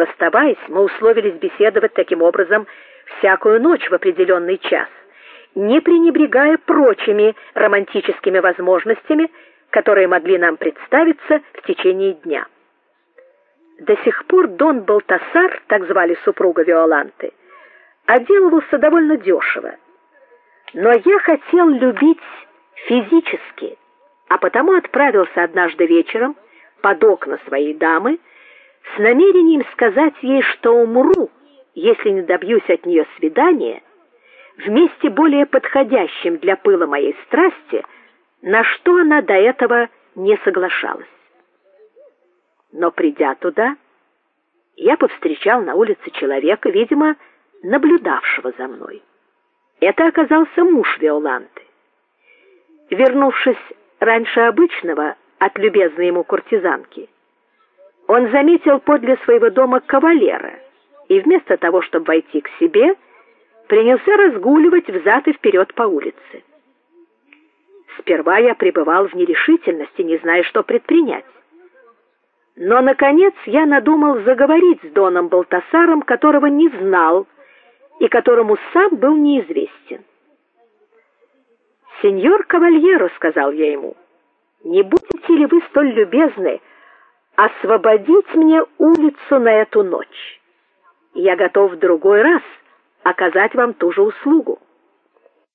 Расставаясь, мы условились беседовать таким образом всякую ночь в определенный час, не пренебрегая прочими романтическими возможностями, которые могли нам представиться в течение дня. До сих пор Дон Балтасар, так звали супруга Виоланты, отделывался довольно дешево. Но я хотел любить физически, а потому отправился однажды вечером под окна своей дамы с намерением сказать ей, что умру, если не добьюсь от нее свидания в месте более подходящем для пыла моей страсти, на что она до этого не соглашалась. Но придя туда, я повстречал на улице человека, видимо, наблюдавшего за мной. Это оказался муж Виоланты. Вернувшись раньше обычного от любезной ему куртизанки, он заметил подле своего дома кавалера и вместо того, чтобы войти к себе, принялся разгуливать взад и вперед по улице. Сперва я пребывал в нерешительности, не зная, что предпринять. Но наконец я надумал заговорить с доном Балтасаром, которого не знал и которому сам был неизвестен. "Сеньор Кавальеро", сказал я ему. "Не будете ли вы столь любезны освободить мне улицу на эту ночь? Я готов в другой раз оказать вам ту же услугу".